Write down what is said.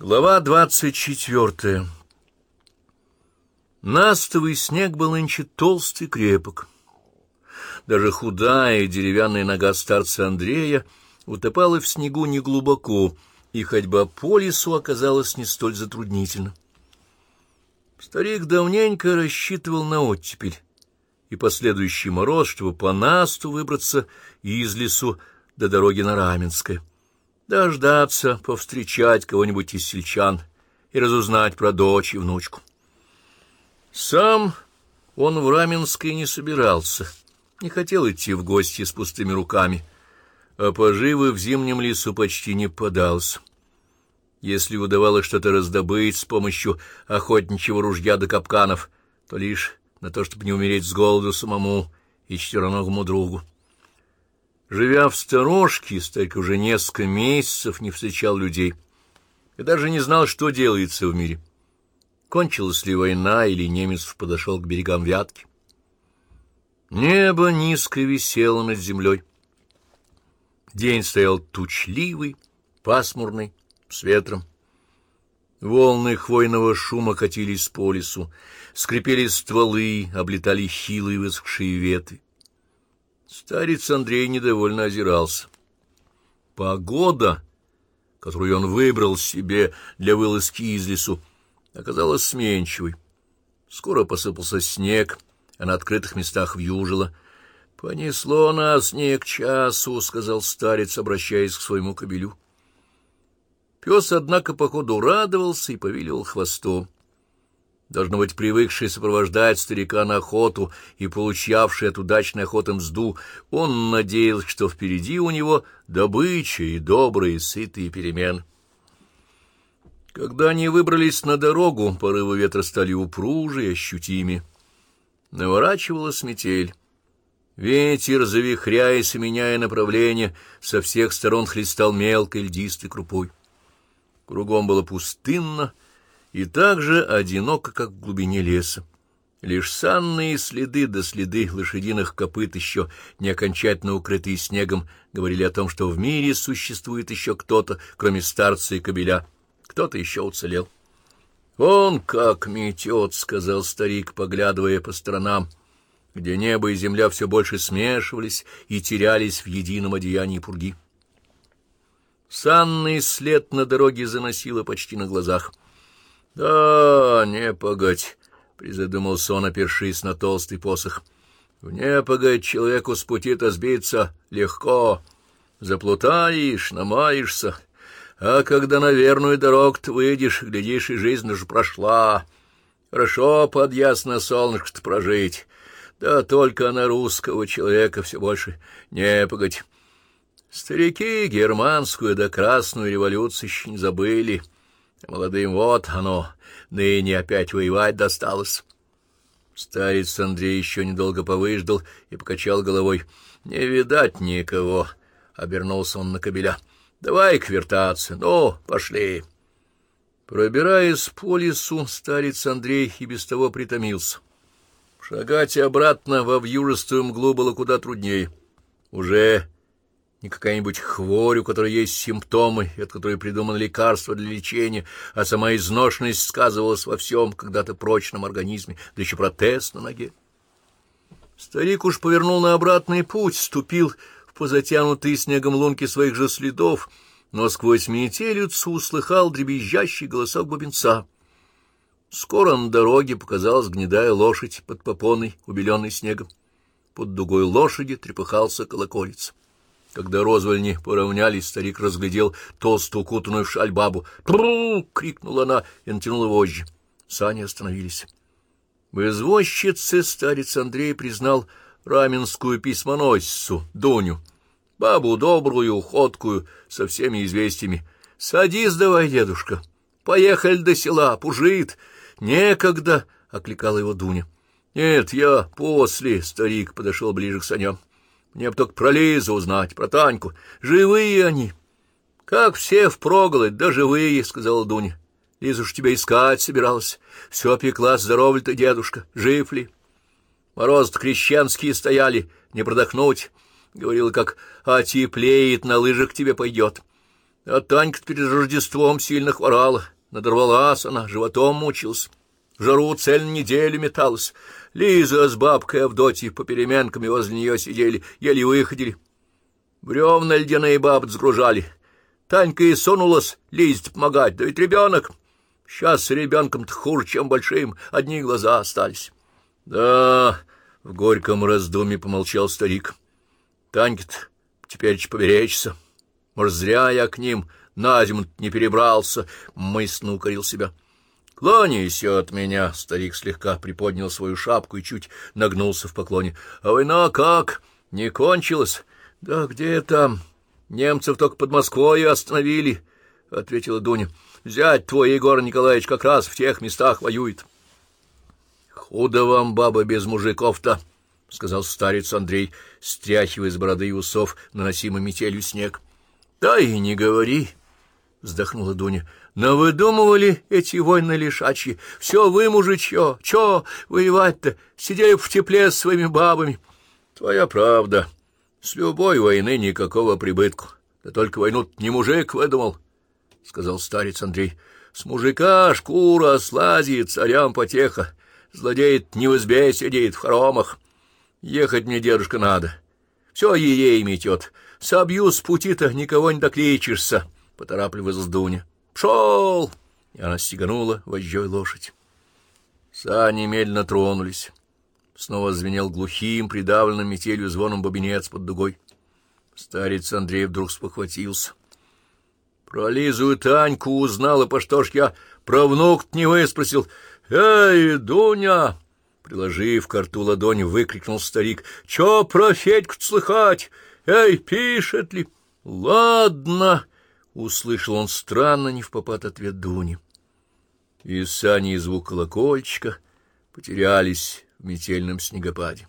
Глава двадцать четвертая Настовый снег был нынче толстый крепок. Даже худая деревянная нога старца Андрея утопала в снегу неглубоко, и ходьба по лесу оказалась не столь затруднительна. Старик давненько рассчитывал на оттепель и последующий мороз, чтобы по насту выбраться из лесу до дороги на Раменское дождаться, повстречать кого-нибудь из сельчан и разузнать про дочь и внучку. Сам он в Раменской не собирался, не хотел идти в гости с пустыми руками, а поживы в зимнем лесу почти не подался. Если удавалось что-то раздобыть с помощью охотничьего ружья до капканов, то лишь на то, чтобы не умереть с голоду самому и четвероногому другу. Живя в сторожке, старик уже несколько месяцев не встречал людей и даже не знал, что делается в мире. Кончилась ли война, или немец подошел к берегам Вятки. Небо низко висело над землей. День стоял тучливый, пасмурный, с ветром. Волны хвойного шума катились по лесу, скрипели стволы, облетали хилые высохшие ветви. Старец Андрей недовольно озирался. Погода, которую он выбрал себе для вылазки из лесу, оказалась сменчивой. Скоро посыпался снег, а на открытых местах вьюжило. «Понесло нас не к часу», — сказал старец, обращаясь к своему кобелю. Пес, однако, походу радовался и повиливал хвостом должно быть, привыкший сопровождать старика на охоту и получавший от удачной охоты мзду, он надеялся, что впереди у него добыча и добрые, сытые перемены. Когда они выбрались на дорогу, порывы ветра стали упружи и ощутими. Наворачивалась метель. Ветер, завихряясь и меняя направление, со всех сторон хлестал мелкой льдистой крупой. Кругом было пустынно, и так же одиноко, как в глубине леса. Лишь санные следы да следы лошадиных копыт, еще не окончательно укрытые снегом, говорили о том, что в мире существует еще кто-то, кроме старца и кобеля. Кто-то еще уцелел. «Он как метет», — сказал старик, поглядывая по сторонам, где небо и земля все больше смешивались и терялись в едином одеянии пурги. Санный след на дороге заносило почти на глазах —— Да, не погодь, — призадумался он, опершись на толстый посох. — В непогодь человеку с пути-то сбиться легко. Заплутаешь, намаешься, а когда на верную дорогу-то выйдешь, глядишь, и жизнь уже прошла. Хорошо под ясно солнышко-то прожить, да только на русского человека все больше не погодь. Старики германскую да красную революцию еще не забыли — Молодым вот оно, ныне опять воевать досталось. Старец Андрей еще недолго повыждал и покачал головой. — Не видать никого, — обернулся он на кобеля. — Давай квертаться, ну, пошли. Пробираясь по лесу, старец Андрей и без того притомился. Шагать обратно во вьюжистую мглу было куда труднее. Уже не какая-нибудь хворь, у которой есть симптомы, от которой придумано лекарство для лечения, а сама изношенность сказывалась во всем когда-то прочном организме, да еще протез на ноге. Старик уж повернул на обратный путь, ступил в позатянутые снегом лунки своих же следов, но сквозь метелицу услыхал дребезжащий голосок бубенца. Скоро на дороге показалась гнедая лошадь под попоной, убеленной снегом. Под дугой лошади трепыхался колоколец. Когда розвольни поравнялись, старик разглядел толстую укутанную в шаль бабу. «Тру!» — крикнула она и натянула вожжи. Сани остановились. В извозчице старец Андрей признал раменскую письмоносицу, Дуню. Бабу добрую, ходкую, со всеми известиями. «Садись давай, дедушка, поехали до села, пужит. Некогда!» — окликала его Дуня. «Нет, я после», — старик подошел ближе к саням. Мне бы только про Лизу узнать, про Таньку. Живые они. Как все впроголодь, да живые, — сказала Дуня. Лиза уж тебя искать собиралась. Все пекла, здоров ли ты, дедушка, жив ли? Мороз-то крещенские стояли, не продохнуть. Говорила, как отеплеет, на лыжах тебе пойдет. А Танька перед Рождеством сильно хворала, надорвалась она, животом мучилась. Жару цель неделю металась. Лиза с бабкой Авдотьей по переменками возле нее сидели, еле выходили. Бревна ледяные бабы сгружали. Танька и сунулась Лизе помогать, да ведь ребенок. Сейчас с ребенком-то хуже, чем большим, одни глаза остались. Да, в горьком раздумье помолчал старик. Танька-то теперь поберечься. Может, зря я к ним на зиму не перебрался, мысленно укорил себя. — Кланяйся от меня, — старик слегка приподнял свою шапку и чуть нагнулся в поклоне. — А война как? Не кончилась? — Да где там? Немцев только под Москвой остановили, — ответила Дуня. — Зять твой, Егор Николаевич, как раз в тех местах воюет. — Худо вам, баба, без мужиков-то, — сказал старец Андрей, стряхивая с бороды и усов наносимый метелью снег. — Да и не говори, — вздохнула Дуня. — Навыдумывали эти войны лишачьи. Все вы, мужичье, чё воевать-то? Сидели в тепле с своими бабами. — Твоя правда. С любой войны никакого прибытку. Да только войну не мужик выдумал, — сказал старец Андрей. — С мужика шкура слазит, царям потеха. Злодеет не в избе сидит, в хоромах. Ехать мне, дедушка, надо. Все ей метет. Собью с пути-то никого не докличешься, — поторапливалась Дуня. — Пшел! И она стеганула вожжой лошадь. Сани медленно тронулись. Снова звенел глухим, придавленным метелью звоном бобинец под дугой. Старец Андрей вдруг спохватился. Про Лизу и Таньку узнал, и по что ж я про внук не выспросил. «Эй, Дуня!» Приложив к рту ладонь, выкрикнул старик. — Чё про Федьку слыхать? Эй, пишет ли? — Ладно, — услышал он странно, не в попад ответ Дуни. И сани и звук колокольчика потерялись в метельном снегопаде.